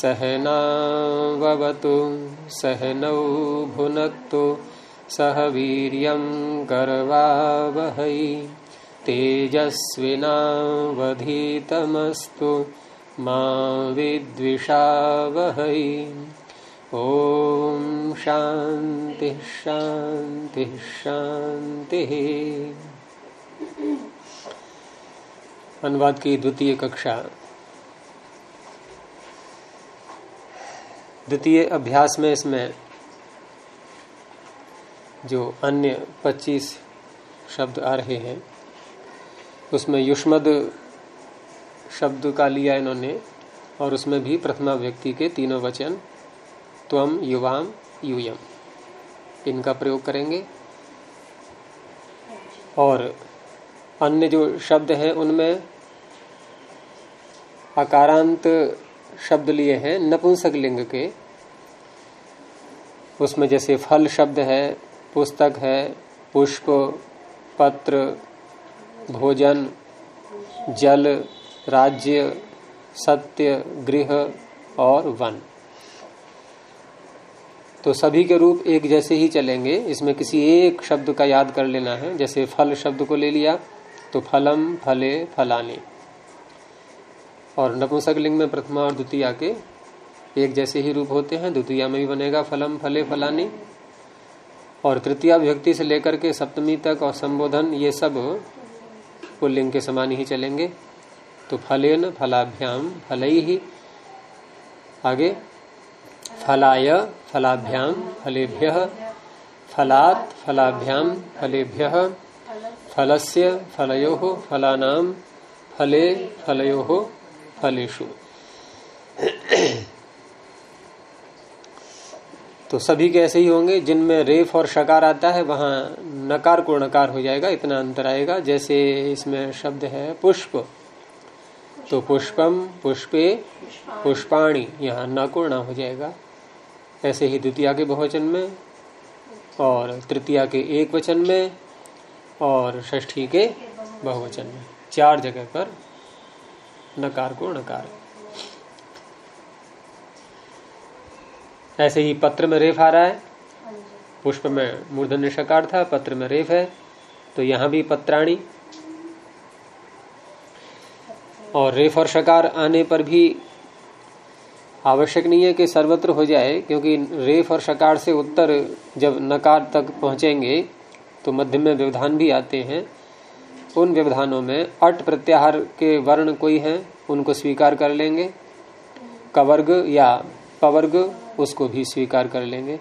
सहनावतु सहनौ भुनक्तु सह वीर्यं गर्वावहै तेजस्विनावधीतमस्तु मा विद्विषावहै। ॐ शान्तिः शान्तिः शान्तिः। अनुवाद की द्वितीय कक्षा। द्वितीय अभ्यास में इसमें जो अन्य 25 शब्द आ रहे हैं, उसमें युष्मद शब्द का लिया इन्होंने, और उसमें भी प्रथमा व्यक्ति के तीनों वचन त्वम युवाम यूयम इनका प्रयोग करेंगे। और अन्य जो शब्द हैं, उनमें अकारांत शब्द लिए हैं, नपुंसक लिंग के। उसमें जैसे फल शब्द है, पुस्तक है, पुष्प, पत्र, भोजन, जल, राज्य, सत्य, गृह और वन। तो सभी के रूप एक जैसे ही चलेंगे, इसमें किसी एक शब्द का याद कर लेना है। जैसे फल शब्द को ले लिया तो फलम, फले, फलाने। और नपुंसक लिंग में प्रथमा और द्वितीय के एक जैसे ही रूप होते हैं, द्वितीय में भी बनेगा फलम, फले, फलानी। और तृतीय विभक्ति से लेकर के सप्तमी तक और संबोधन, ये सब पुल्लिंग के समान ही चलेंगे। तो फलेन फलाभ्याम, फल ही आगे। फलाय फलाभ्याम, फलेभ्य। फलात् फलाभ्याम, फलेभ्य। फलस्य फलयो फलानाम फले फलयो। फलेशु तो सभी के ऐसे ही होंगे, जिनमें रेफ और शकार आता है, वहाँ नकार को नकार हो जाएगा, इतना अंतर आएगा। जैसे इसमें शब्द है पुष्प तो पुष्पम, पुष्पे, पुष्पाणी, यहाँ न को न हो जाएगा। ऐसे ही द्वितीय के बहुवचन में, और तृतीया के एक वचन में, और षष्ठी के बहुवचन में, चार जगह पर नकार को नकार। ऐसे ही पत्र में रेफ आ रहा है। पुष्प में मूर्धन्य शकार था, पत्र में रेफ है। तो यहाँ भी पत्राणी। और रेफ और शकार आने पर भी आवश्यक नहीं है कि सर्वत्र हो जाए, क्योंकि रेफ और शकार से उत्तर जब नकार तक पहुँचेंगे तो मध्य में व्यवधान भी आते हैं। उन व्यवधानों में अट प्रत्याहार के वर्ण कोई हैं, उनको स्वीकार कर लेंगे। कवर्ग या पवर्ग, उसको भी स्वीकार कर लेंगे।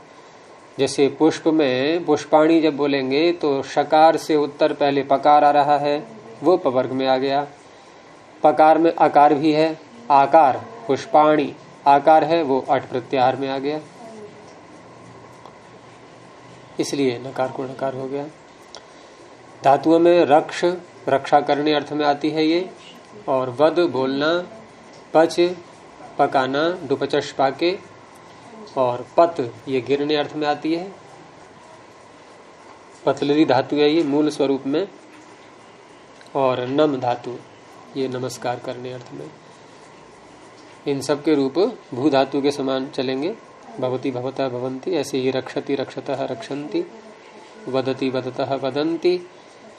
जैसे पुष्प में पुष्पाणी जब बोलेंगे तो शकार से उत्तर पहले पकार आ रहा है, वो पवर्ग में आ गया। पकार में आकार भी है, आकार, पुष्पाणी, आकार है, वो अट प्रत्याहार में आ गया। इसलिए नकार को नकार हो गया। धातुओं में रक्ष, रक्षा करने अर्थ में आती है ये, और वध बोलना, पच, पकाना डुपचश पाके, और पत, ये गिरने अर्थ में आती है। पतलरी धातु है ये मूल स्वरूप में, और नम धातु, ये नमस्कार करने अर्थ में। इन सब के रूप भू धातु के समान चलेंगे। भवती भवता भवंती, ऐसे ही रक्षति रक्षतः रक्षन्ति, वदती वदतः वदंती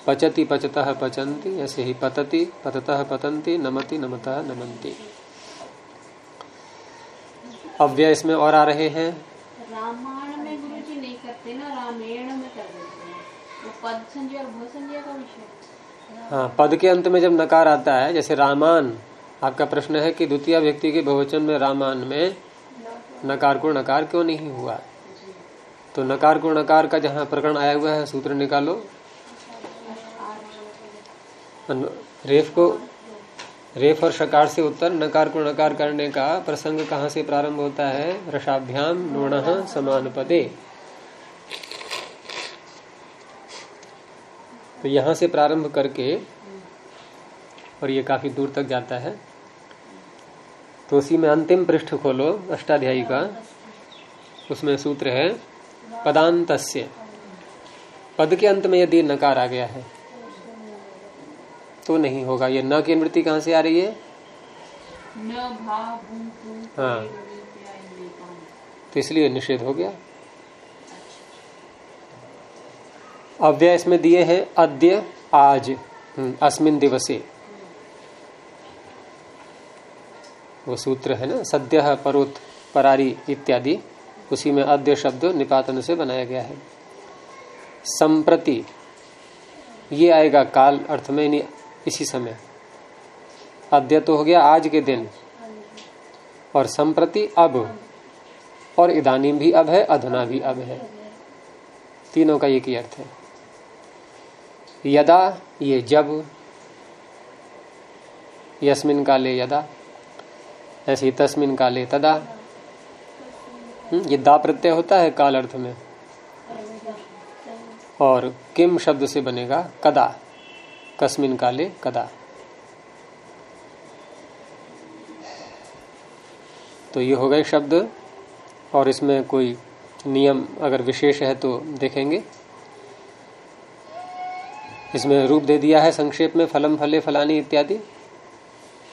पचती पचतः पचंती ऐसे ही पतती पततः पतंती नमति नमतः नमंती अव्यय इसमें और आ रहे हैं। रामायण में गुरु जी नहीं करते ना रामायण में कर देते हैं। वो पद और संजय का विषय। हाँ पद के अंत में जब नकार आता है जैसे रामान आपका प्रश्न है कि द्वितीय व्यक्ति के बहुवचन में रामान में नकार को नकार क्यों नहीं हुआ? तो नकार को नकार का जहाँ प्रकरण आया हुआ है सूत्र निकालो। रेफ को, रेफ और शकार से उत्तर, नकार को नकार करने का प्रसंग कहाँ से प्रारंभ होता है? रसाभ्याम नोण समान पदे तो यहाँ से प्रारंभ करके, और ये काफ़ी दूर तक जाता है। तो उसी में अंतिम पृष्ठ खोलो, अष्टाध्यायी का। उसमें सूत्र है, पदांतस्य। पद के अंत में यदि नकार आ गया है तो नहीं होगा। ये न की निवृत्ति कहाँ से आ रही है? हाँ। तो इसलिए निषेध हो गया। अव्यय इसमें दिए हैं अद्य आज हम्म, अस्मिन दिवसे। वो सूत्र है ना सद्य परोत परारी इत्यादि। उसी में अद्य शब्द निपातन से बनाया गया है। संप्रति। ये आएगा काल अर्थ में नहीं इसी समय। अद्य तो हो गया आज के दिन। और संप्रति अब और इदानी भी अब है अधुना भी अब है। तीनों का एक ही अर्थ है। यदा ये जब यस्मिन काले यदा ऐसे तस्मिन काले तदा। हम्म, ये दा प्रत्यय होता है काल अर्थ में। और किम शब्द से बनेगा कदा। कस्मिन काले कदा? तो ये हो गए शब्द, और इसमें कोई नियम अगर विशेष है तो देखेंगे। इसमें रूप दे दिया है संक्षेप में, फलम, फले, फलानी इत्यादि।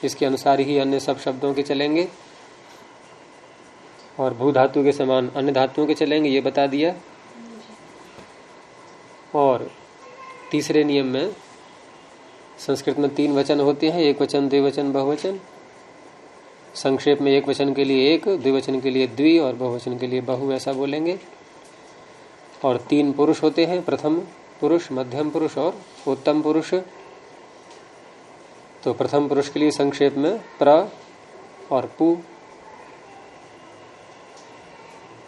इसके अनुसार ही अन्य सब शब्दों के चलेंगे। और भू धातु के समान अन्य धातुओं के चलेंगे, ये बता दिया। और तीसरे नियम में संस्कृत में तीन वचन होते हैं, एक वचन द्विवचन बहुवचन। संक्षेप में एक वचन के लिए एक द्विवचन के लिए द्वि और बहुवचन के लिए बहु ऐसा बोलेंगे। और तीन पुरुष होते हैं, प्रथम पुरुष, मध्यम पुरुष और उत्तम पुरुष। तो प्रथम पुरुष के लिए संक्षेप में प्र और पु।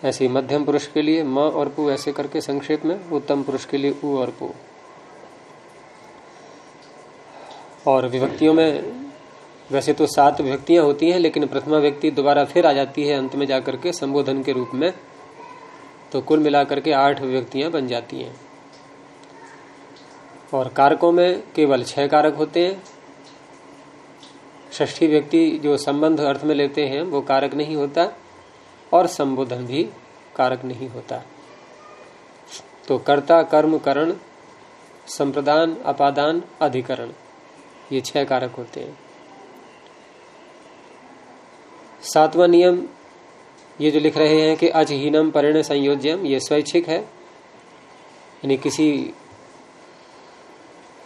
ऐसे मध्यम पुरुष के लिए म और पु ऐसे करके संक्षेप में, उत्तम पुरुष के लिए उ और पु। और विभक्तियों में वैसे तो सात विभक्तियाँ होती हैं, लेकिन प्रथमा व्यक्ति दोबारा फिर आ जाती है अंत में जाकर के संबोधन के रूप में। तो कुल मिलाकर के आठ विभक्तियाँ बन जाती हैं। और कारकों में केवल छह कारक होते हैं। ष्ठी व्यक्ति जो संबंध अर्थ में लेते हैं, वो कारक नहीं होता और संबोधन भी कारक नहीं होता। तो कर्ता, कर्म, करण, संप्रदान, अपादान, अधिकरण। ये छह कारक होते हैं। सातवां नियम ये जो लिख रहे हैं कि अजहीनम परिण संयोज्यम, ये स्वैच्छिक है। यानी किसी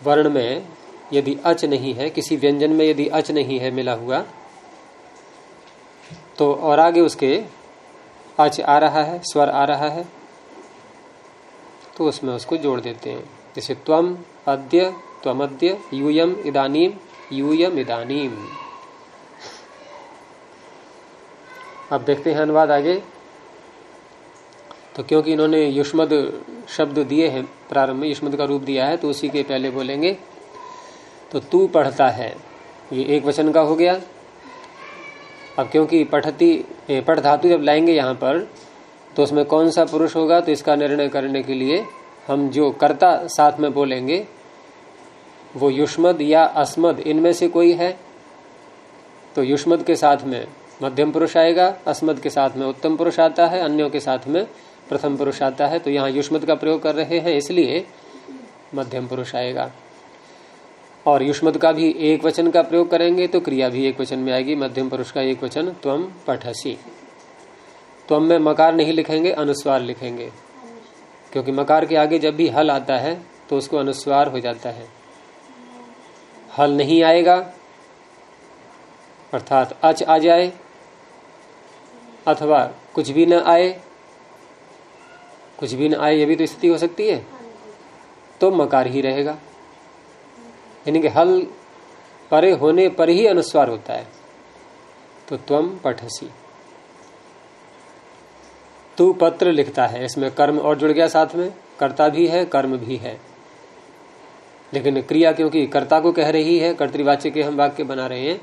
वर्ण में यदि अच नहीं है, किसी व्यंजन में यदि अच नहीं है मिला हुआ तो और आगे उसके अच आ रहा है, स्वर आ रहा है तो उसमें उसको जोड़ देते हैं। जैसे त्वम अद्य त्वमद्य यूयम इदानीम यूयम इदानीम। अब देखते हैं अनुवाद आगे। तो क्योंकि इन्होंने युष्मद शब्द दिए हैं, प्रारंभ में युष्मद का रूप दिया है तो उसी के पहले बोलेंगे। तो तू पढ़ता है। ये एक वचन का हो गया। अब क्योंकि पढ़ती पढ़ धातु जब लाएँगे यहाँ पर तो उसमें कौन सा पुरुष होगा तो इसका निर्णय करने के लिए हम जो कर्ता साथ में बोलेंगे वो युष्मद या अस्मद, इनमें से कोई है? तो युष्मद के साथ में मध्यम पुरुष आएगा, अस्मद के साथ में उत्तम पुरुष आता है, अन्यों के साथ में प्रथम पुरुष आता है। तो यहाँ युष्मद का प्रयोग कर रहे हैं, इसलिए मध्यम पुरुष आएगा। और युष्मद का भी एक वचन का प्रयोग करेंगे तो क्रिया भी एक वचन में आएगी, मध्यम पुरुष का एक वचन त्वम पठसी। त्वम में मकार नहीं लिखेंगे, अनुस्वार लिखेंगे। क्योंकि मकार के आगे जब भी हल आता है तो उसको अनुस्वार हो जाता है। हल नहीं आएगा। अर्थात अच आ जाए, अथवा कुछ भी न आए। कुछ भी न आए, ये भी तो स्थिति हो सकती है। तो मकार ही रहेगा। यानी कि हल परे होने पर ही अनुस्वार होता है। तो त्वम पठसी। तू पत्र लिखता है, इसमें कर्म और जुड़ गया साथ में। कर्ता भी है, कर्म भी है। लेकिन क्रिया क्योंकि कर्ता को कह रही है, कर्तवाच्य के हम वाक्य बना रहे हैं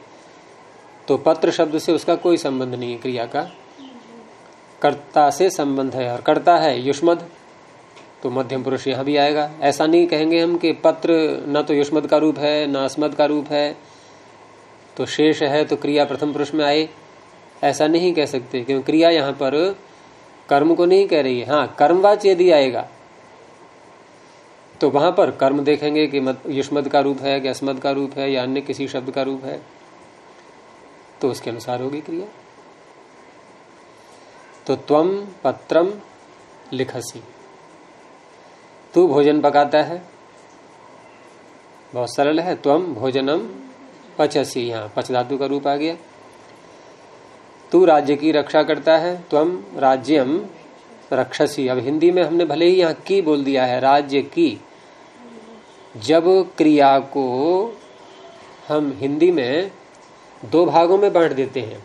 तो पत्र शब्द से उसका कोई संबंध नहीं है क्रिया का। कर्ता से संबंध है, और कर्ता है युष्मद तो मध्यम पुरुष यहाँ भी आएगा। ऐसा नहीं कहेंगे हम कि पत्र न तो युष्मद का रूप है, न अस्मद का रूप है तो शेष है तो क्रिया प्रथम पुरुष में आए। ऐसा नहीं कह सकते, क्योंकि क्रिया यहाँ पर कर्म को नहीं कह रही है। हाँ कर्मवाच यदि आएगा तो वहाँ पर कर्म देखेंगे कि युष्मद का रूप है कि अस्मद का रूप है या अन्य किसी शब्द का रूप है तो उसके अनुसार होगी क्रिया। तो त्वम पत्रम लिखसी। तू भोजन पकाता है। बहुत सरल है। त्वम भोजनम पचसी। यहाँ पच धातु का रूप आ गया। तू राज्य की रक्षा करता है। त्वम राज्यम रक्षसी। अब हिंदी में हमने भले ही यहाँ की बोल दिया है, राज्य की। जब क्रिया को हम हिंदी में दो भागों में बांट देते हैं।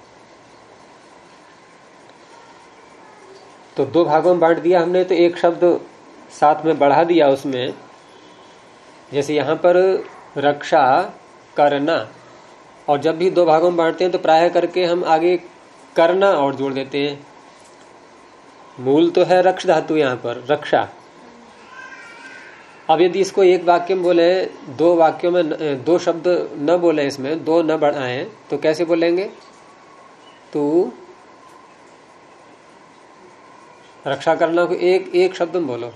तो दो भागों में बांट दिया हमने तो एक शब्द साथ में बढ़ा दिया उसमें। जैसे यहाँ पर रक्षा, करना, और जब भी दो भागों में बांटते हैं तो प्राय करके हम आगे करना और जोड़ देते हैं। मूल तो है रक्ष धातु यहाँ पर, रक्षा। अब यदि इसको एक वाक्य में बोले, दो वाक्यों में दो शब्द न बोले इसमें, दो न बढ़ाए तो कैसे बोलेंगे? तू, रक्षा करना को एक एक शब्द में बोलो।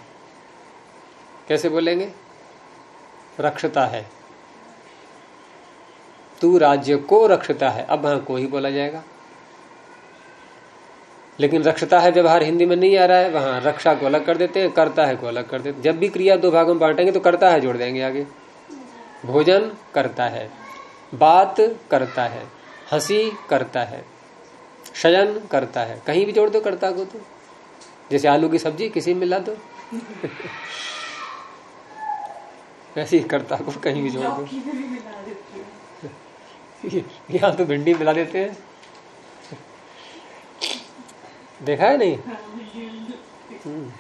कैसे बोलेंगे? रक्षता है। तू राज्य को रक्षता है। अब वहाँ को ही बोला जाएगा। लेकिन रक्षता है व्यवहार हिंदी में नहीं आ रहा है वहाँ रक्षा को अलग कर देते हैं करता है को अलग कर देते जब भी क्रिया दो भागों में बांटेंगे तो करता है जोड़ देंगे आगे। भोजन करता है बात करता है हँसी करता है शयन करता है। कहीं भी जोड़ दो करता को तो। जैसे आलू की सब्ज़ी किसी मिला दो वैसे ही करता को कहीं भी जोड़ दो। यहाँ तो भिंडी मिला देते हैं। देखा है नहीं? हम्म।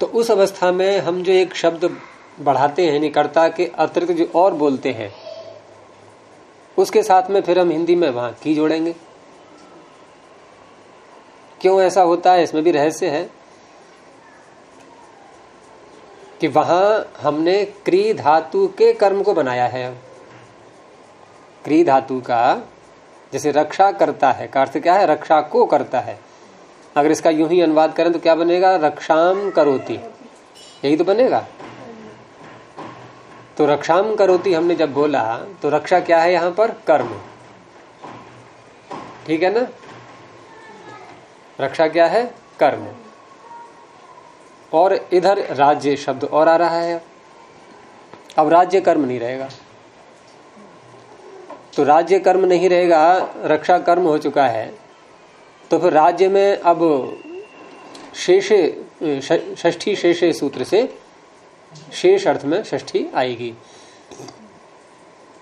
तो उस अवस्था में हम जो एक शब्द बढ़ाते हैं निकटता के अतिरिक्त जो और बोलते हैं उसके साथ में फिर हम हिंदी में वहाँ की जोड़ेंगे। क्यों ऐसा होता है? इसमें भी रहस्य है कि वहाँ हमने क्री धातु के कर्म को बनाया है। क्री धातु का जैसे रक्षा करता है, का अर्थ क्या है? रक्षा को करता है। अगर इसका यूँ ही अनुवाद करें तो क्या बनेगा? रक्षाम करोती। यही तो बनेगा। तो रक्षाम करोती हमने जब बोला तो रक्षा क्या है यहाँ पर? कर्म। ठीक है ना? रक्षा क्या है? कर्म। और इधर राज्य शब्द और आ रहा है। अब राज्य कर्म नहीं रहेगा। तो राज्य कर्म नहीं रहेगा, रक्षा कर्म हो चुका है। तो फिर राज्य में अब शेष ष्ठी शेष सूत्र से शेष अर्थ में ष्ठी आएगी।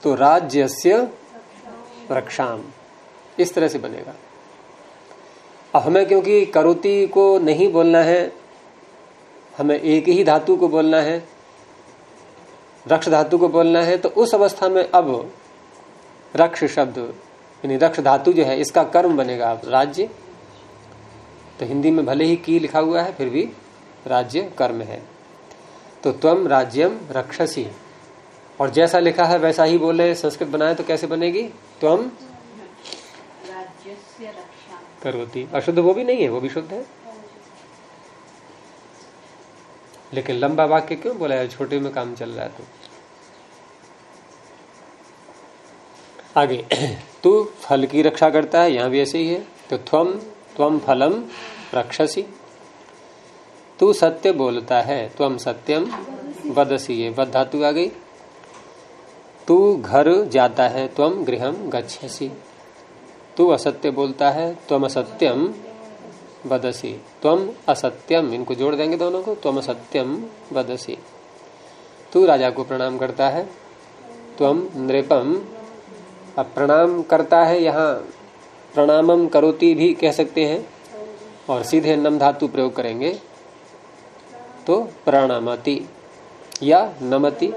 तो राज्यस्य रक्षाम, इस तरह से बनेगा। अब हमें क्योंकि करोति को नहीं बोलना है, हमें एक ही धातु को बोलना है, रक्ष धातु को बोलना है तो उस अवस्था में अब रक्ष शब्द यानी रक्ष धातु जो है इसका कर्म बनेगा राज्य। तो हिंदी में भले ही की लिखा हुआ है फिर भी राज्य कर्म है। तो त्वम राज्यम रक्षसी। और जैसा लिखा है वैसा ही बोले संस्कृत बनाए तो कैसे बनेगी? त्वम करोती अशुद्ध वो भी नहीं है वो भी शुद्ध है। लेकिन लंबा वाक्य क्यों बोला है? छोटे में काम चल रहा है तो। आगे। तू फल की रक्षा करता है, यहाँ भी ऐसे ही है। तो थम त्वम फलम रक्षसी। तू सत्य बोलता है त्वम सत्यम वदसी ये। वध धातु आ गई। तू घर जाता है त्वम गृहम गच्छसी। तू असत्य बोलता है त्वम असत्यम वदसी। त्वम असत्यम, इनको जोड़ देंगे दोनों को त्वम असत्यम वदसी। तू राजा को प्रणाम करता है त्वम नृपम अब प्रणाम करता है यहाँ प्रणामम करोती भी कह सकते हैं और सीधे नम धातु प्रयोग करेंगे। तो प्रणामति या नमति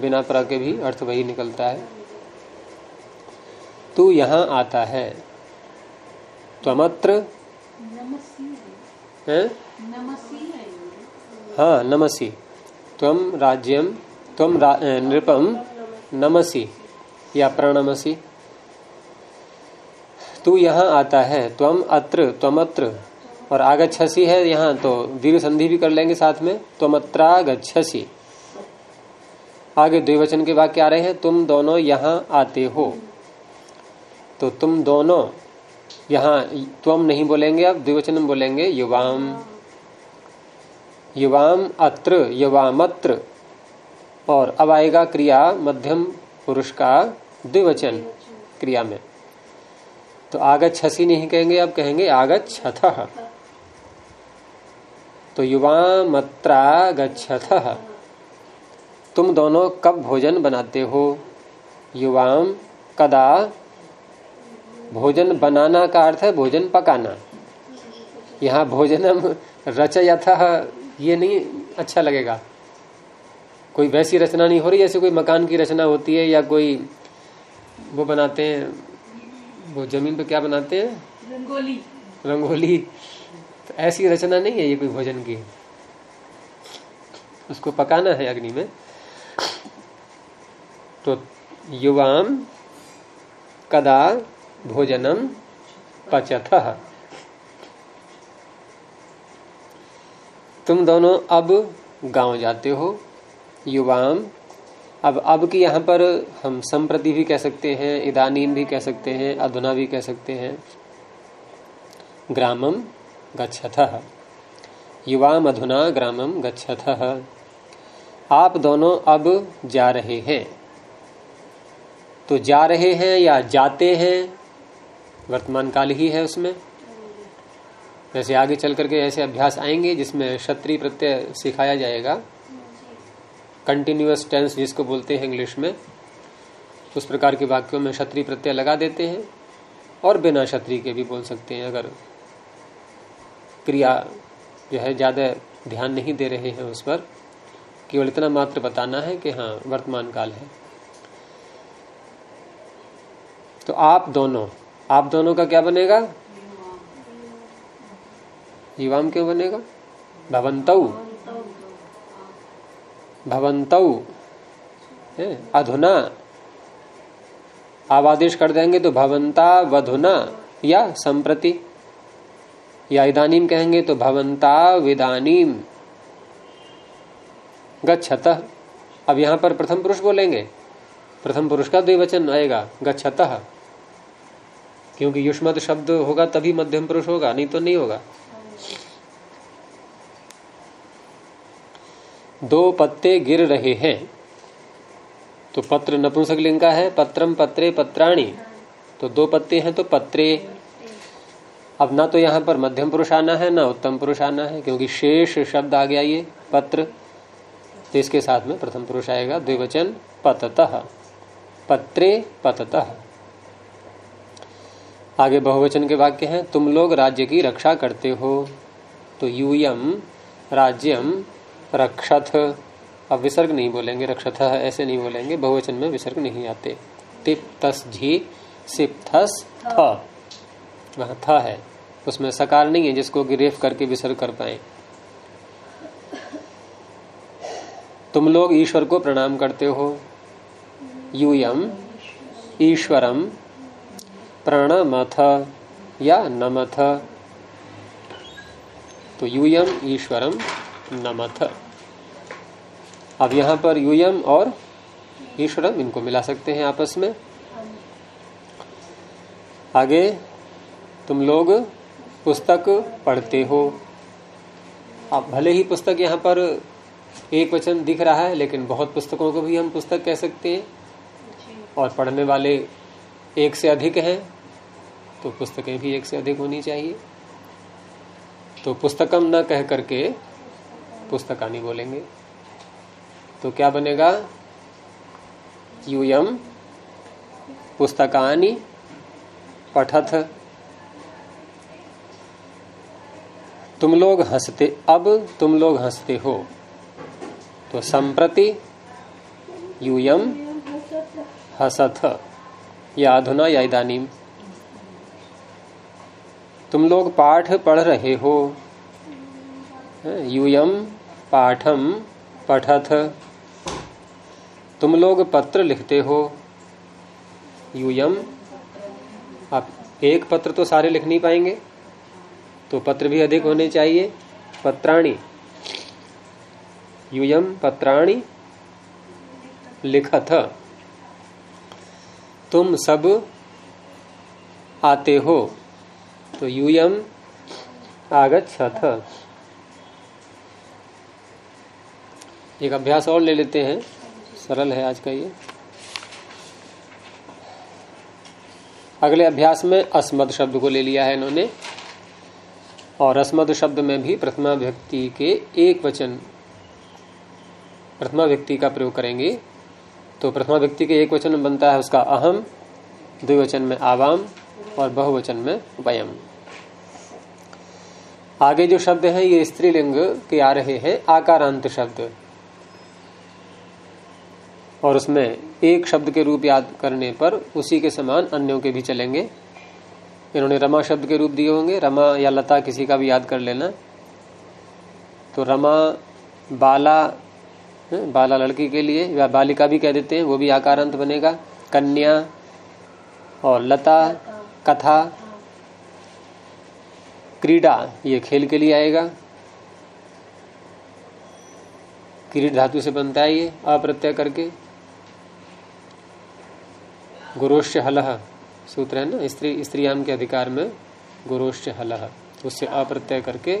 बिना प्र के भी अर्थ वही निकलता है। तू यहाँ आता है त्वमत्र है? हाँ नमसी त्वम राज्यम त्वम रा, नृपम नमसी। या प्रणमसी। तू यहाँ आता है, त्वम अत्र, त्वमत्र। और आगछसी है यहाँ तो दीर्घ संधि भी कर लेंगे साथ में त्वमत्रा गच्छसी आगे द्विवचन के वाक्य आ रहे हैं, तुम दोनों यहाँ आते हो। तो तुम दोनों यहाँ तुम नहीं बोलेंगे अब द्विवचन बोलेंगे युवाम। युवाम अत्र, युवामत्र। और अब आएगा क्रिया मध्यम पुरुष का द्विवचन क्रिया में। तो आगत छसी नहीं कहेंगे, अब कहेंगे आगत छथ। तो युवामत्रा गच्छथ तुम दोनों कब भोजन बनाते हो? युवाम कदा? भोजन बनाना का अर्थ है भोजन पकाना। यहाँ भोजनम रचयथ, ये नहीं अच्छा लगेगा। कोई वैसी रचना नहीं हो रही जैसे कोई मकान की रचना होती है या कोई वो बनाते हैं वो ज़मीन पे क्या बनाते हैं? रंगोली। रंगोली। तो ऐसी रचना नहीं है ये कोई भोजन की। उसको पकाना है अग्नि में। तो युवाम कदा भोजनम पचथ तुम दोनों अब गाँव जाते हो। युवाम। अब अब की यहाँ पर हम संप्रति भी कह सकते हैं, इदानीम भी कह सकते हैं, अधुना भी कह सकते हैं। ग्रामम गच्छथ। युवाम अधुना ग्रामम गच्छथ। आप दोनों अब जा रहे हैं। तो जा रहे हैं या जाते हैं? वर्तमान काल ही है उसमें। वैसे आगे चल करके ऐसे अभ्यास आएँगे जिसमें क्षत्रिय प्रत्यय सिखाया जाएगा। कंटिन्यूअस टेंस जिसको बोलते हैं इंग्लिश में उस प्रकार के वाक्यों में क्षत्रिय प्रत्यय लगा देते हैं और बिना क्षत्रिय के भी बोल सकते हैं। अगर क्रिया जो है ज़्यादा ध्यान नहीं दे रहे हैं उस पर केवल इतना मात्र बताना है कि हाँ वर्तमान काल है। तो आप दोनों आप दोनों का क्या बनेगा? युवाम क्यों बनेगा? भवंतऊ भवंतऊ अधुना। आप आदेश कर देंगे तो भवंता वधुना, या संप्रति। या इदानीम कहेंगे तो भवंता विदानीम गच्छत। अब यहाँ पर प्रथम पुरुष बोलेंगे। प्रथम पुरुष का द्विवचन आएगा, गच्छत। क्योंकि युष्मत शब्द होगा तभी मध्यम पुरुष होगा, नहीं तो नहीं होगा। दो पत्ते गिर रहे हैं। तो पत्र नपुंसक लिंग का है, पत्रम पत्रे पत्राणी। तो दो पत्ते हैं तो पत्रे। अब ना तो यहाँ पर मध्यम पुरुष आना है, ना उत्तम पुरुष आना है, क्योंकि शेष शब्द आ गया ये, पत्र। तो इसके साथ में प्रथम पुरुष आएगा, द्विवचन, पततः। पत्रे, पततः। आगे बहुवचन के वाक्य हैं, तुम लोग राज्य की रक्षा करते हो। तो यूयम, राज्यम रक्षथ। अब विसर्ग नहीं बोलेंगे, रक्षथ ऐसे नहीं बोलेंगे, बहुवचन में विसर्ग नहीं आते। टिप तस झी सिप थस थ थ है। उसमें सकार नहीं है जिसको गिरेफ करके विसर्ग कर पाए। तुम लोग ईश्वर को प्रणाम करते हो। यूयम, ईश्वरम, प्रणमथ या नमथ। तो यूयम, ईश्वरम नमथ अब यहाँ पर यूयम और ईश्वरम, इनको मिला सकते हैं आपस में। आगे, तुम लोग पुस्तक पढ़ते हो। अब भले ही पुस्तक यहाँ पर एक वचन दिख रहा है, लेकिन बहुत पुस्तकों को भी हम पुस्तक कह सकते हैं। और पढ़ने वाले एक से अधिक हैं तो पुस्तकें भी एक से अधिक होनी चाहिए। तो पुस्तकम न कह करके पुस्तकानी बोलेंगे। तो क्या बनेगा? यूयम पुस्तकानी पठथ। तुम लोग हँसते, अब तुम लोग हँसते हो। तो संप्रति यूयम हसथ। या अधुना या इदानीम। तुम लोग पाठ पढ़ रहे हो। यूयम पाठम पठथ। तुम लोग पत्र लिखते हो। यूयम, आप एक पत्र तो सारे लिख नहीं पाएँगे। तो पत्र भी अधिक होने चाहिए। पत्राणी। यूयम, पत्राणी। लिखत तुम सब आते हो। तो यूयम, आगच्छथ। एक अभ्यास और ले लेते हैं। सरल है आज का ये। अगले अभ्यास में अस्मद शब्द को ले लिया है इन्होंने। और अस्मद शब्द में भी प्रथमा व्यक्ति के एक वचन, प्रथमा व्यक्ति का प्रयोग करेंगे। तो प्रथमा व्यक्ति के एक वचन में बनता है उसका अहम, द्विवचन में आवाम और बहुवचन में वयम। आगे जो शब्द हैं, ये स्त्रीलिंग के आ रहे हैं, आकारांत शब्द। और उसमें एक शब्द के रूप याद करने पर उसी के समान अन्यों के भी चलेंगे। इन्होंने रमा शब्द के रूप दिए होंगे। रमा या लता किसी का भी याद कर लेना। तो रमा बाला बाला लड़की के लिए या बालिका भी कह देते हैं, वो भी आकारांत बनेगा। कन्या और लता, कथा, क्रीडा, ये खेल के लिए आएगा। क्रीड धातु से बनता है ये अप्रत्यय करके। गुरोश्च हलह सूत्र है ना? स्त्री स्त्रीयाम के अधिकार में गुरोश्च हलह उससे अप्रत्यय करके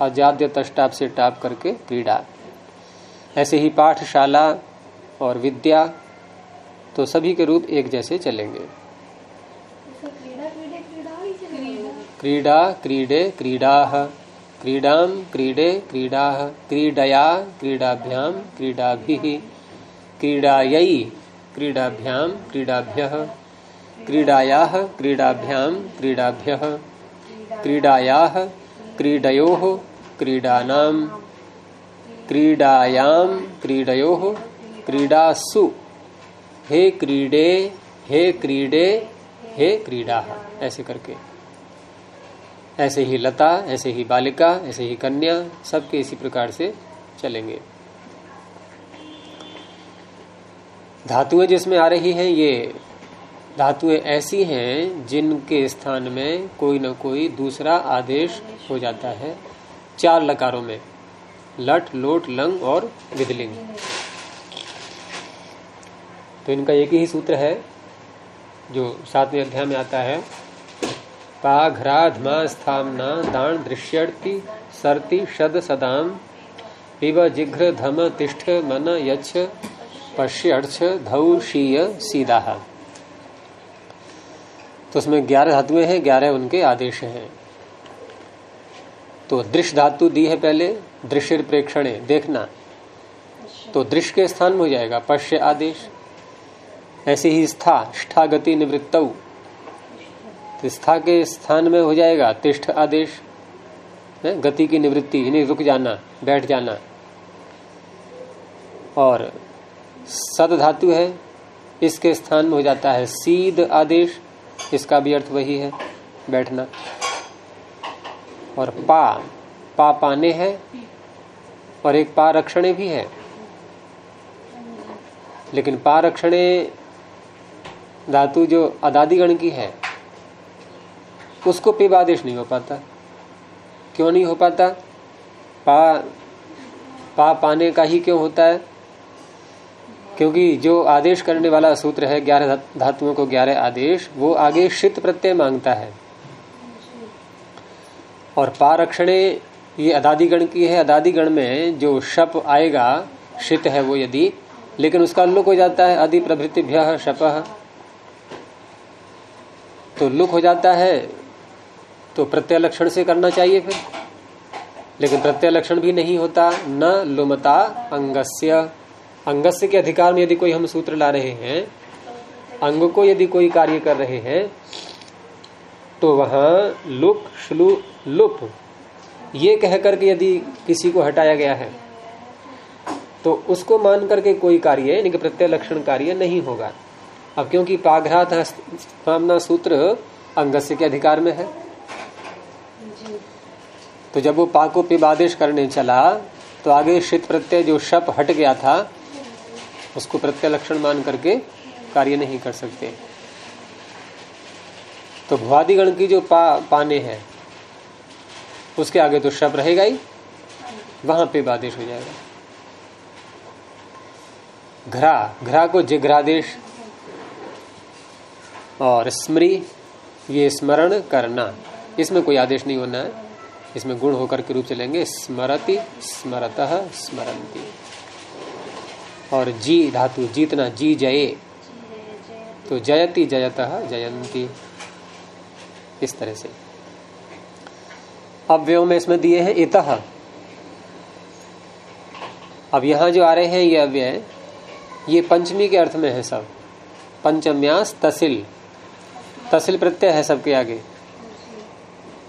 अजाद्य तष्टाप से टाप करके क्रीड़ा। ऐसे ही पाठशाला और विद्या तो सभी के रूप एक जैसे चलेंगे। क्रीडा क्रीडे क्रीडा क्रीडा क्रीडे क्रीडा। क्रीडया क्रीडाभ्याम क्रीडा क्रीडायै क्रीडाभ्याम क्रीडाभ्य, क्रीडाया क्रीडाभ्याम क्रीडाभ्य, क्रीडाया क्रीडयो क्रीडानाम क्रीडायाम क्रीडयो क्रीडासु। हे क्रीडे हे क्रीडे, हे क्रीडा। ऐसे करके। ऐसे ही लता, ऐसे ही बालिका, ऐसे ही कन्या, सबके इसी प्रकार से चलेंगे। धातुएँ जिसमें आ रही हैं, ये धातुएँ ऐसी हैं जिनके स्थान में कोई ना कोई दूसरा आदेश हो जाता है, चार लकारों में, लट, लोट, लंग और विदलिंग। तो इनका एक ही सूत्र है, जो सातवें अध्याय में आता है पाघ्राधमा स्थामना दान दृश्यर्ति सरति शद सदाम पिब जिघ्र धम तिष्ठ मन यच्छ पश्यर्थ धौशीय सीधा तो उसमें ग्यारह धातुएँ हैं, ग्यारह उनके आदेश हैं। तो दृश्य धातु दी है पहले, दृश्य प्रेक्षण देखना। तो दृश्य के स्थान में हो जाएगा, पश्य आदेश। ऐसे ही स्था स्था गति निवृत्त। तो स्था के स्थान में हो जाएगा, तिष्ठ आदेश। गति की निवृत्ति, यानी रुक जाना, बैठ जाना। और सद धातु है, इसके स्थान में हो जाता है सीध आदेश, इसका भी अर्थ वही है, बैठना। और पा पा पाने है, और एक पा रक्षणे भी है। लेकिन पा रक्षणे धातु जो अदादी गण की है, उसको पिब आदेश नहीं हो पाता। क्यों नहीं हो पाता? पा पा पाने का ही क्यों होता है? क्योंकि जो आदेश करने वाला सूत्र है, ग्यारह धातुओं को ग्यारह आदेश, वो आगे शीत प्रत्यय माँगता है। और पारक्षणे ये अदादिगण की है, अदादिगण में जो शप आएगा, शीत है वो यदि, लेकिन उसका लुक हो जाता है अधि प्रभृतिभ्य शप। तो लुक हो जाता है तो प्रत्यय लक्षण से करना चाहिए फिर। लेकिन प्रत्यय लक्षण भी नहीं होता, न लुमता अंगस्य। अंगस्य के अधिकार में यदि कोई हम सूत्र ला रहे हैं, अंग को यदि कोई कार्य कर रहे हैं तो वहाँ लुक श्लु, लुप, ये कह करके यदि किसी को हटाया गया है तो उसको मान करके कोई कार्य, यानी कि प्रत्यय लक्षण कार्य नहीं होगा। अब क्योंकि पाघ्रात सामना सूत्र अंगस्य के अधिकार में है। तो जब वो पाको पिब आदेश करने चला तो आगे शीत प्रत्यय जो शप हट गया था उसको प्रत्यय लक्षण मान करके कार्य नहीं कर सकते। तो भुआदिगण की जो पा, पाने हैं, उसके आगे तो शब रहेगा ही, वहाँ पे बादेश हो जाएगा। घरा घरा को जिघ्रादेश और स्मृ, ये स्मरण करना। इसमें कोई आदेश नहीं होना है। इसमें गुण होकर के रूप चलेंगे स्मरति, स्मरत स्मरंती और जी धातु जीतना जी जये। तो जयति जयत जयंती इस तरह से। अव्ययों में इसमें दिए हैं इत। अब यहाँ जो आ रहे हैं ये अव्यय, ये पंचमी के अर्थ में है सब। पंचम्यास तसिल। तसिल प्रत्यय है सबके आगे।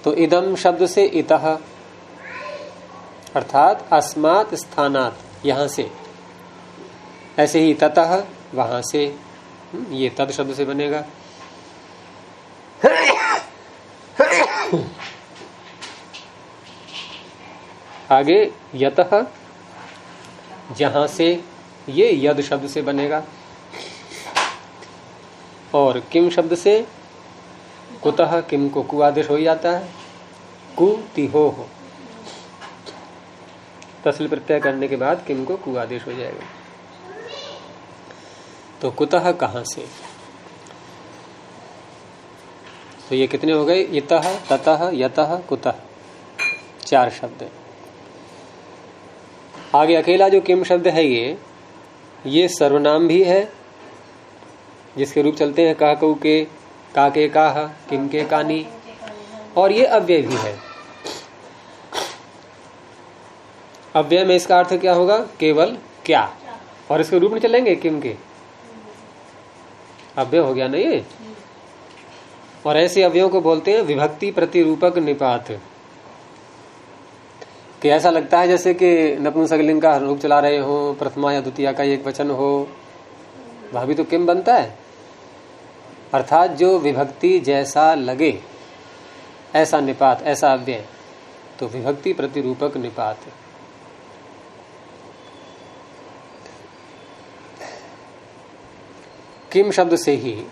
तो इदम शब्द से इत। अर्थात अस्मात स्थानात, यहाँ से। ऐसे ही ततः वहाँ से हम्म, ये तद शब्द से बनेगा। आगे यत जहाँ से ये यद शब्द से बनेगा। और किम शब्द से कुतः किम को कु आदेश हो जाता है। कु तिहो हो। तस्ल प्रत्यय करने के बाद किम को कु आदेश हो जाएगा। तो कुतः कहाँ से? तो ये कितने हो गए? इत, ततः, यत, कुतः। चार शब्द। आगे अकेला जो किम शब्द है ये ये सर्वनाम भी है, जिसके रूप चलते हैं कह कऊ के, का के काह, किम के कानी, और ये अव्यय भी है। अव्यय में इसका अर्थ क्या होगा? केवल क्या। और इसके रूप में चलेंगे किम के? अव्यय हो गया नहीं और ऐसे अव्ययों को बोलते हैं विभक्ति प्रतिरूपक निपात। कि ऐसा लगता है जैसे कि नपुंसकलिंग का रूप चला रहे हो, प्रथमा या द्वितीय का एक वचन हो, वह भी तो किम बनता है? अर्थात जो विभक्ति जैसा लगे, ऐसा निपात, ऐसा अव्यय तो विभक्ति प्रतिरूपक निपात। किम शब्द से ही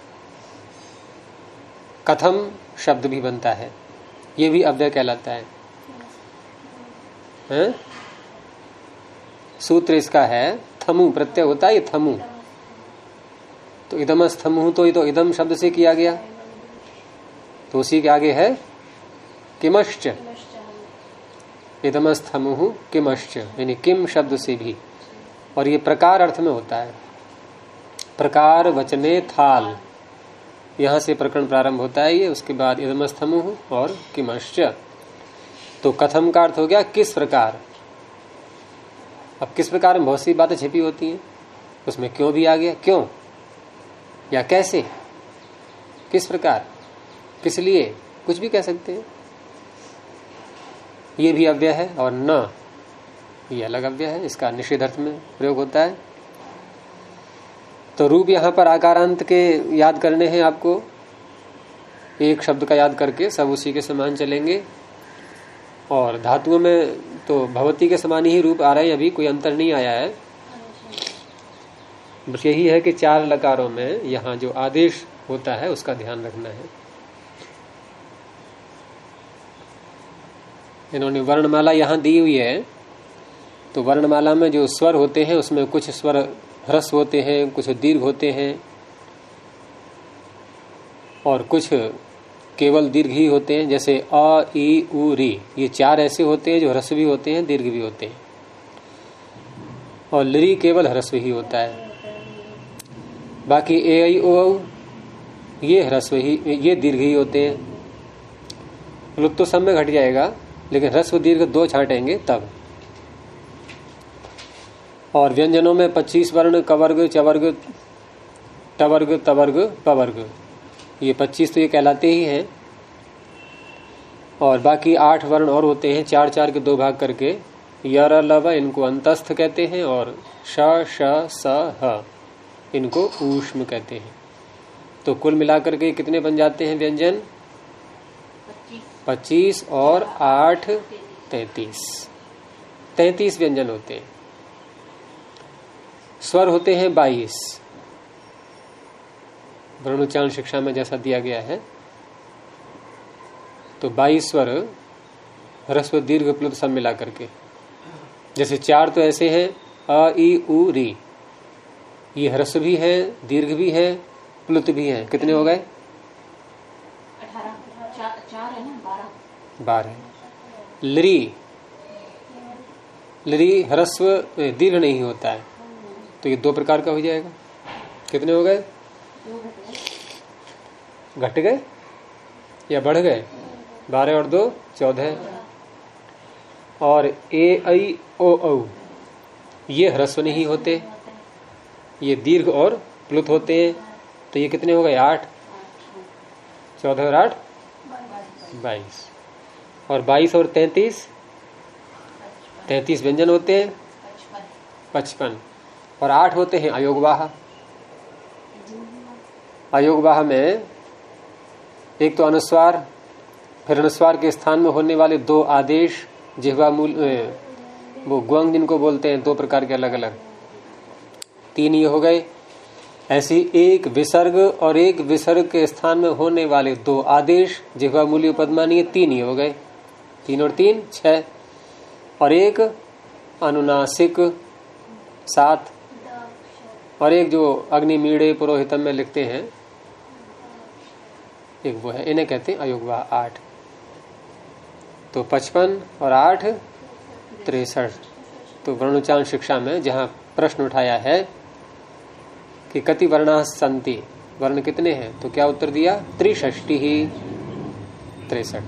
कथम शब्द भी बनता है। ये भी अव्यय कहलाता है। है? सूत्र इसका है, थमु, प्रत्यय होता है ये थमु। तो इदम थमु तो ये तो इदम शब्द से किया गया। तो उसी के आगे है, किमश्च। इदम थमु किमश्च, यानी किम शब्द से भी। और ये प्रकार अर्थ में होता है। प्रकार वचने थाल। यहाँ से प्रकरण प्रारंभ होता है ये, उसके बाद इदमस्थमु और किमश्च। तो कथम का अर्थ हो गया किस प्रकार? अब किस प्रकार में बहुत सी बातें छिपी होती हैं? उसमें क्यों भी आ गया? क्यों? या कैसे? किस प्रकार? किस लिए? कुछ भी कह सकते हैं। ये भी अव्यय है और न। ये अलग अव्यय है, इसका निषेध अर्थ में प्रयोग होता है। तो रूप यहाँ पर आकारांत के याद करने हैं आपको। एक शब्द का याद करके सब उसी के समान चलेंगे। और धातुओं में तो भगवती के समान ही रूप आ रहे हैं, अभी कोई अंतर नहीं आया है। बस यही है कि चार लकारों में यहाँ जो आदेश होता है, उसका ध्यान रखना है। इन्होंने वर्णमाला यहाँ दी हुई है। तो वर्णमाला में जो स्वर होते हैं, उसमें कुछ स्वर ह्रस्व होते हैं, कुछ दीर्घ होते हैं और कुछ केवल दीर्घ ही होते हैं, जैसे अ ई उ, री। ये चार ऐसे होते हैं जो ह्रस्व भी होते हैं, दीर्घ भी होते हैं। और लरी केवल ह्रस्व ही होता है। बाकी ए आई ओ ये ह्रस्व ही, ये दीर्घ ही होते हैं। लुप्त तो सब में घट जाएगा, लेकिन ह्रस्व दीर्घ दो छाटेंगे तब। और व्यंजनों में 25 वर्ण कवर्ग चवर्ग टवर्ग तवर्ग पवर्ग। ये पच्चीस तो ये कहलाते ही हैं। और बाकी आठ वर्ण और होते हैं चार चार के दो भाग करके। यर लव इनको अंतस्थ कहते हैं और श श स ह इनको ऊष्म कहते हैं। तो कुल मिलाकर के कितने बन जाते हैं व्यंजन? पच्चीस और आठ तैतीस। तैतीस व्यंजन होते हैं। स्वर होते हैं बाईस। वर्णोच्चारण शिक्षा में जैसा दिया गया है तो बाईस स्वर ह्रस्व दीर्घ प्लुत सब मिला करके। जैसे चार तो ऐसे हैं, अ ई उ, री। ये ह्रस्व भी है, दीर्घ भी है, प्लुत भी है। कितने हो गए? बारह। लरी लरी ह्रस्व दीर्घ नहीं होता है। तो ये दो प्रकार का हो जाएगा। कितने हो गए? घट गए या बढ़ गए? बारह और दो, चौदह। और ए, आई, ओ, औ, ये ह्रस्व नहीं होते, ये दीर्घ और प्लुत होते हैं। तो ये कितने हो गए? आठ। चौदह और आठ? बाईस। और बाईस और तैतीस? तैतीस व्यंजन होते हैं? पचपन। और आठ होते हैं अयोगवाह। अयोगवाह में एक तो अनुस्वार, फिर अनुस्वार के स्थान में होने वाले दो आदेश, जिहवा मूल वो गुअंग जिनको बोलते हैं, दो प्रकार के अलग अलग तीन ये हो गए, ऐसी एक विसर्ग और एक विसर्ग के स्थान में होने वाले दो आदेश, जिहवा मूल्य उपदमानीय, तीन ही हो गए। तीन और तीन, छह। और एक अनुनासिक, सात। और एक जो अग्निमीड़े पुरोहितम में लिखते हैं, एक वो है, इन्हें कहते हैं अयोगवाह आठ। तो पचपन और आठ, तिरसठ। तो वर्णोच्चारण शिक्षा में जहाँ प्रश्न उठाया है कि कति वर्णा संति वर्ण कितने हैं तो क्या उत्तर दिया? त्रिष्ठी ही तिरसठ।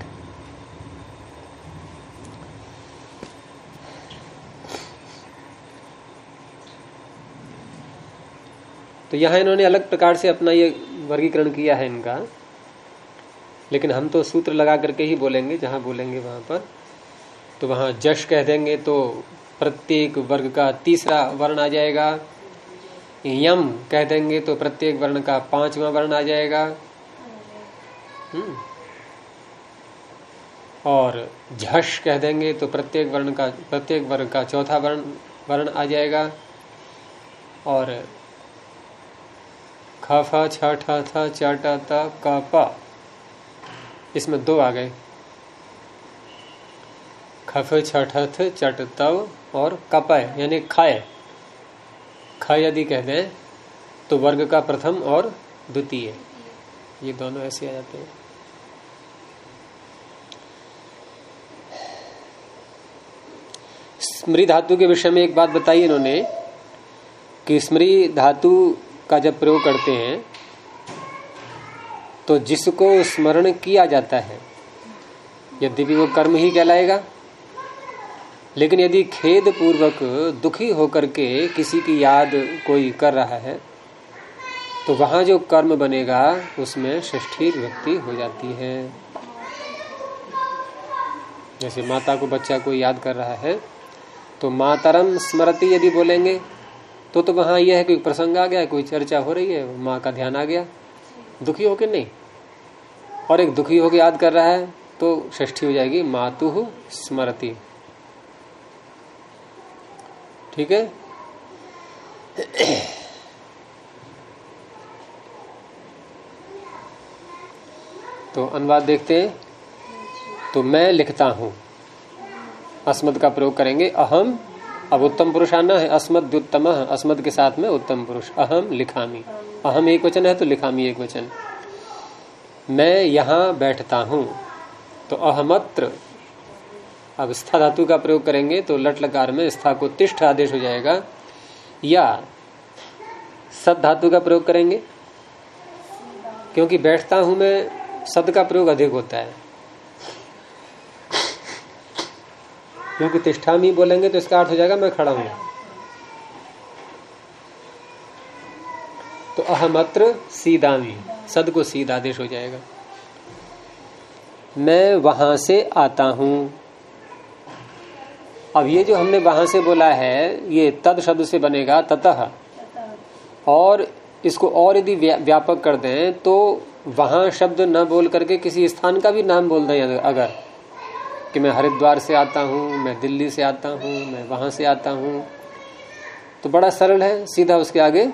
तो यहाँ इन्होंने अलग प्रकार से अपना ये वर्गीकरण किया है इनका। लेकिन हम तो सूत्र लगा करके ही बोलेंगे, जहाँ बोलेंगे वहाँ पर। तो वहाँ जश कह देंगे तो प्रत्येक वर्ग का तीसरा वर्ण आ जाएगा। यम कह देंगे तो प्रत्येक वर्ण का पांचवा वर्ण आ जाएगा। हम्म। और झश कह देंगे तो प्रत्येक वर्ण का, प्रत्येक वर्ग का चौथा वर्ण वर्ण आ जाएगा। और ख फ था ठ, थ, च, ट, त, क, प। इसमें दो आ गए। खफ छठ थ चट तव और कपय यानी खाए ख यदि कह दें तो वर्ग का प्रथम और द्वितीय। ये दोनों ऐसे आ जाते हैं। स्मृति धातु के विषय में एक बात बताई इन्होंने कि स्मृति धातु का जब प्रयोग करते हैं तो जिसको स्मरण किया जाता है, यद्यपि वो कर्म ही कहलाएगा, लेकिन यदि खेद पूर्वक दुखी होकर के किसी की याद कोई कर रहा है तो वहाँ जो कर्म बनेगा, उसमें षष्ठी व्यक्ति हो जाती है। जैसे माता को बच्चा कोई याद कर रहा है तो मातरम स्मृति यदि बोलेंगे तो तो वहाँ यह है कोई प्रसंग आ गया, कोई चर्चा हो रही है, माँ का ध्यान आ गया। दुखी होके नहीं। और एक दुखी होके याद कर रहा है तो षष्ठी हो जाएगी, मातु स्मृति ठीक है? तो अनुवाद देखते हैं। तो मैं लिखता हूँ। अस्मद का प्रयोग करेंगे। अहम अब उत्तम पुरुष आना है अस्मद द्युत्तम अस्मद के साथ में उत्तम पुरुष। अहम लिखामी। अहम एक वचन है तो लिखामी एक वचन। मैं यहाँ बैठता हूँ तो अहमत्र अब स्था धातु का प्रयोग करेंगे तो लट लकार में स्था को तिष्ठ आदेश हो जाएगा, या सद धातु का प्रयोग करेंगे, क्योंकि बैठता हूँ मैं, सद का प्रयोग अधिक होता है। क्योंकि तिष्ठा में बोलेंगे तो इसका अर्थ हो जाएगा, मैं खड़ा हूँ। तो अहमत्र सीदामी सद को सीध आदेश हो जाएगा। मैं वहाँ से आता हूँ। अब ये जो हमने वहाँ से बोला है, ये तद शब्द से बनेगा ततः। और इसको और यदि व्यापक कर दें तो वहाँ शब्द न बोल करके किसी स्थान का भी नाम बोल दें अगर। कि मैं हरिद्वार से आता हूँ, मैं दिल्ली से आता हूँ, मैं वहाँ से आता हूँ। तो बड़ा सरल है, सीधा उसके आगे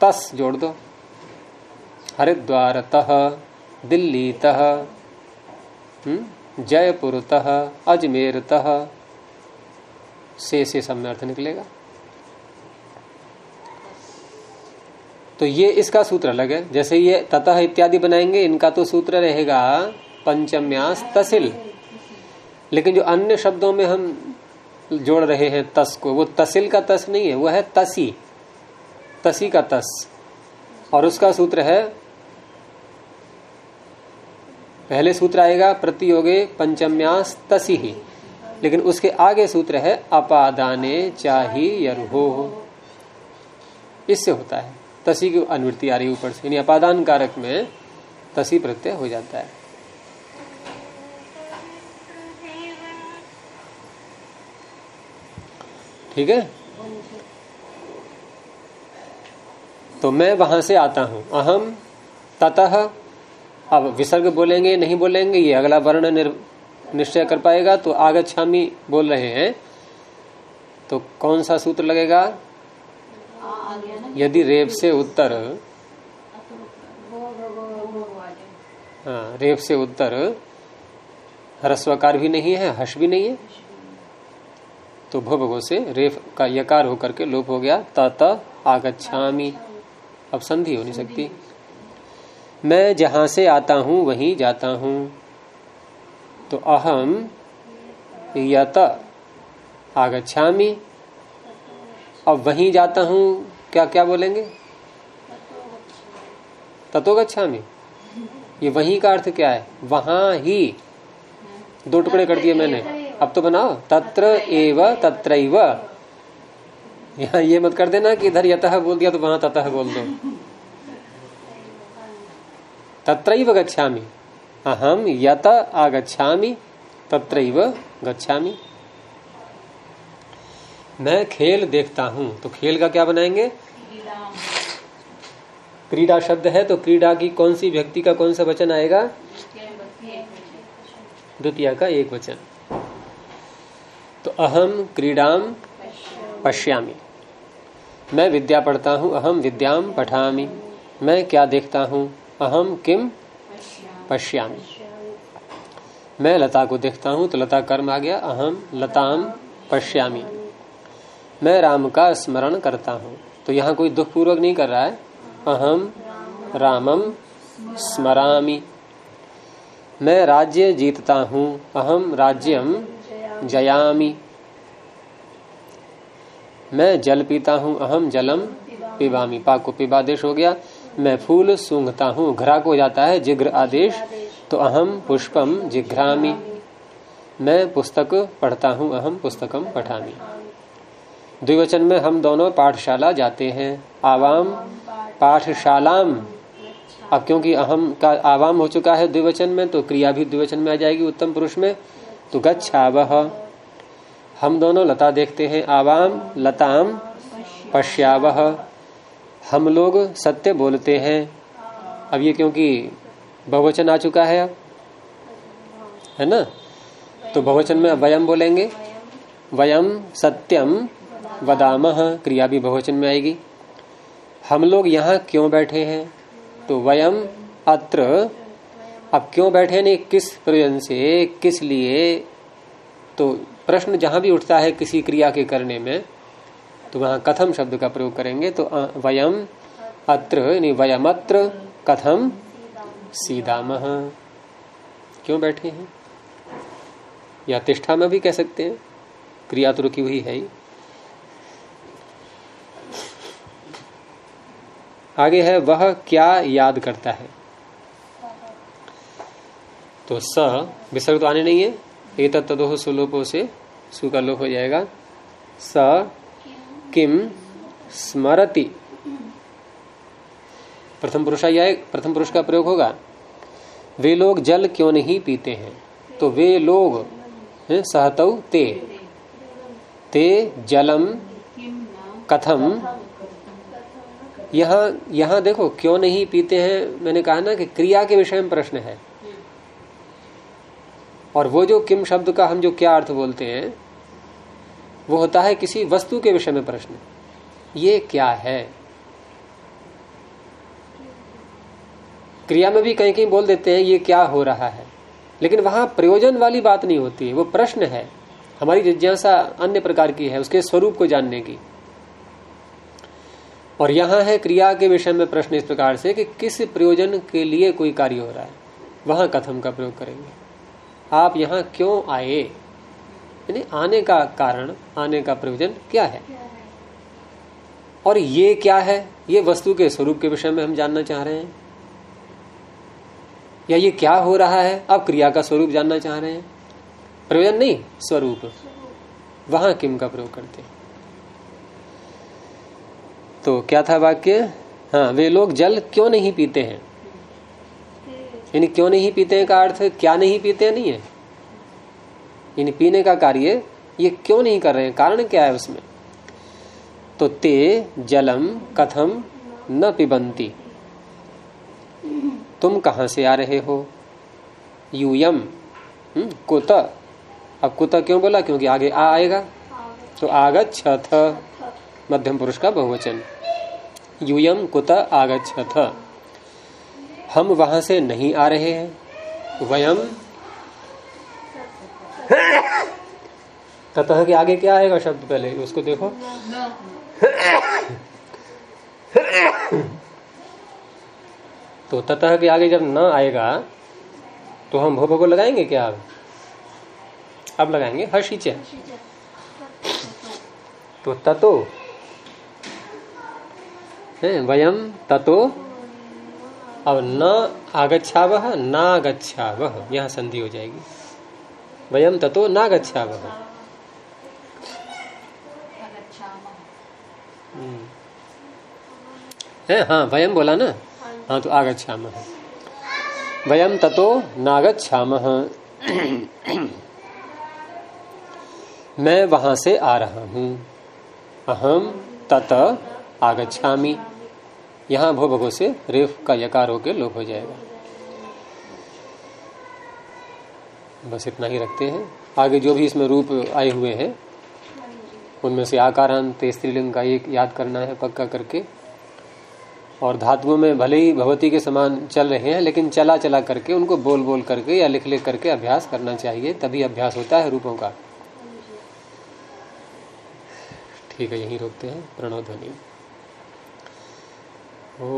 तस जोड़ दो। हरिद्वार तह दिल्ली तह जयपुर तह अजमेर तह से से सब में अर्थ निकलेगा। तो ये इसका सूत्र अलग है। जैसे ये ततः इत्यादि बनाएँगे, इनका तो सूत्र रहेगा पंचम्यास तसिल लेकिन जो अन्य शब्दों में हम जोड़ रहे हैं तस को, वो तसिल का तस नहीं है, वो है तसी। तसी का तस। और उसका सूत्र है, पहले सूत्र आएगा, प्रतियोगे पंचम्यास तसी ही। लेकिन उसके आगे सूत्र है, अपादाने चाही यरुहो। इससे होता है। तसी की अनुवृत्ति आ रही ऊपर से। यानी अपादान कारक में तसी प्रत्यय हो जाता है। ठीक है? तो मैं वहाँ से आता हूँ। अहम, ततः, अब विसर्ग बोलेंगे, नहीं बोलेंगे, ये अगला वर्ण निश्चय कर पाएगा तो आगच्छामी बोल रहे हैं। तो कौन सा सूत्र लगेगा? यदि रेप से उत्तर हाँ रेप से उत्तर, ह्रस्वकार भी नहीं है, हर्ष भी नहीं है। तो भो से रेफ का यकार होकर के लोप हो गया। तत अब संधि हो नहीं सकती। मैं जहाँ से आता हूँ, वहीं जाता हूँ। तो अहम यत आगच्छामी। अब वहीं जाता हूँ, क्या क्या बोलेंगे? ततो गच्छामी ये वहीं का अर्थ क्या है? वहाँ ही। दो टुकड़े कर दिए मैंने। अब तो बनाओ। तत्र एव तत्र यहाँ ये मत कर देना कि इधर यतः बोल दिया तो वहाँ ततः बोल दो। तत्र गच्छामी। अहम यत आगच्छामी तत्र गच्छामी। मैं खेल देखता हूँ। तो खेल का क्या बनाएँगे? क्रीडा शब्द है तो क्रीडा की कौन सी व्यक्ति का कौन सा वचन आएगा? द्वितीय का एक वचन। अहम क्रीडाम पश्यामी। मैं विद्या पढ़ता हूँ, अहम विद्याम पठामी। मैं क्या देखता हूँ, अहम किम पश्यामी। मैं लता को देखता हूँ तो लता कर्म आ गया, अहम लताम पश्यामी। मैं राम का स्मरण करता हूँ तो यहाँ कोई दुख पूर्वक नहीं कर रहा है। अहम रामम स्मरामी। मैं राज्य जीतता हूँ, अहम राज्यम जयामी। मैं जल पीता हूँ, अहम जलम पिबामी। पाक को पिबादेश हो गया। मैं फूल सूंघता हूँ घरा को जाता है जिग्र आदेश। तो अहम पुष्पम जिघ्रामी। मैं पुस्तक पढ़ता हूँ, अहम पुस्तकम पठामी। द्विवचन में हम दोनों पाठशाला जाते हैं। आवाम पाठशालाम। अब क्योंकि अहम का आवाम हो चुका है द्विवचन में तो क्रिया भी द्विवचन में आ जाएगी उत्तम पुरुष में। तो गच्छावह हम दोनों लता देखते हैं, आवाम, लताम, पश्यावह। हम लोग सत्य बोलते हैं। अब ये क्योंकि बहुवचन आ चुका है अब, है ना? तो बहुवचन में वयम बोलेंगे। वयम, सत्यम, वदाम, क्रिया भी बहुवचन में आएगी। हम लोग यहाँ क्यों बैठे हैं? तो वयम, अत्र, अब क्यों बैठे नहीं? किस प्रयोजन से? किस लिए? तो प्रश्न जहाँ भी उठता है किसी क्रिया के करने में तो वहाँ कथम शब्द का प्रयोग करेंगे तो वयम अत्र, यानी वयमत्र कथम सीधामह क्यों बैठे हैं? या तिष्ठा में भी कह सकते हैं, क्रिया तो रुकी हुई है ही। आगे है, वह क्या याद करता है? तो स, विसर्ग तो आने नहीं है। एक तदोह सुलोपो से सु का लोप हो जाएगा। स किम स्मरति। प्रथम पुरुष प्रथम पुरुष का प्रयोग होगा। वे लोग जल क्यों नहीं पीते हैं? तो वे लोग सहत ते। ते जलम, कथम। यहाँ यहाँ देखो, क्यों नहीं पीते हैं? मैंने कहा ना कि क्रिया के विषय में प्रश्न है। और वो जो किम शब्द का हम जो क्या अर्थ बोलते हैं, वो होता है किसी वस्तु के विषय में प्रश्न। ये क्या है? क्रिया में भी कहीं कहीं बोल देते हैं, ये क्या हो रहा है? लेकिन वहाँ प्रयोजन वाली बात नहीं होती है वो प्रश्न है। हमारी जिज्ञासा अन्य प्रकार की है, उसके स्वरूप को जानने की। और यहाँ है क्रिया के विषय में प्रश्न इस प्रकार से कि किस प्रयोजन के लिए कोई कार्य हो रहा है। वहाँ कथम का प्रयोग करेंगे। आप यहाँ क्यों आए? यानी आने का कारण आने का प्रयोजन क्या है? और ये क्या है? ये वस्तु के स्वरूप के विषय में हम जानना चाह रहे हैं। या ये क्या हो रहा है? अब क्रिया का स्वरूप जानना चाह रहे हैं? प्रयोजन नहीं स्वरूप। वहाँ किम का प्रयोग करते हैं। तो क्या था वाक्य? हाँ वे लोग जल क्यों नहीं पीते हैं? यानी क्यों नहीं पीते हैं का अर्थ क्या नहीं पीते नहीं है। यानी पीने का कार्य ये क्यों नहीं कर रहे हैं? कारण क्या है उसमें? तो ते जलम कथम न पिबंती। तुम कहाँ से आ रहे हो? यूयम। हम्म, कुत। अब कुत क्यों बोला? क्योंकि आगे आ आएगा। तो आगछ मध्यम पुरुष का बहुवचन। यूयम कुत आगछ हम वहाँ से नहीं आ रहे हैं। वयम। ततः के आगे क्या आएगा शब्द पहले? उसको देखो। तो ततः के आगे जब न आएगा तो हम भो को लगाएँगे क्या? अब अब लगाएँगे हर्षिच। तो ततो। वयम, ततो। अब न आगच्छावह नागच्छावह यहाँ संधि हो जाएगी। वयम ततो नागच्छावह हम्म। है हाँ वयम बोला ना? हाँ तो आगछाम वयम ततो नागछाम मैं वहाँ से आ रहा हूँ। अहम तत आगछामी यहाँ भो भगो से रेफ का यकार होकर लोप हो जाएगा। बस इतना ही रखते हैं। आगे जो भी इसमें रूप आए हुए हैं, उनमें से आकारांत, स्त्रीलिंग का एक याद करना है पक्का करके। और धातुओं में भले ही भगवती के समान चल रहे हैं, लेकिन चला चला करके, उनको बोल बोल करके या लिख लिख करके अभ्यास करना चाहिए, तभी अभ्यास होता है रूपों का। ठीक है, यहीं रोकते हैं। प्रणव ध्वनि। Oh.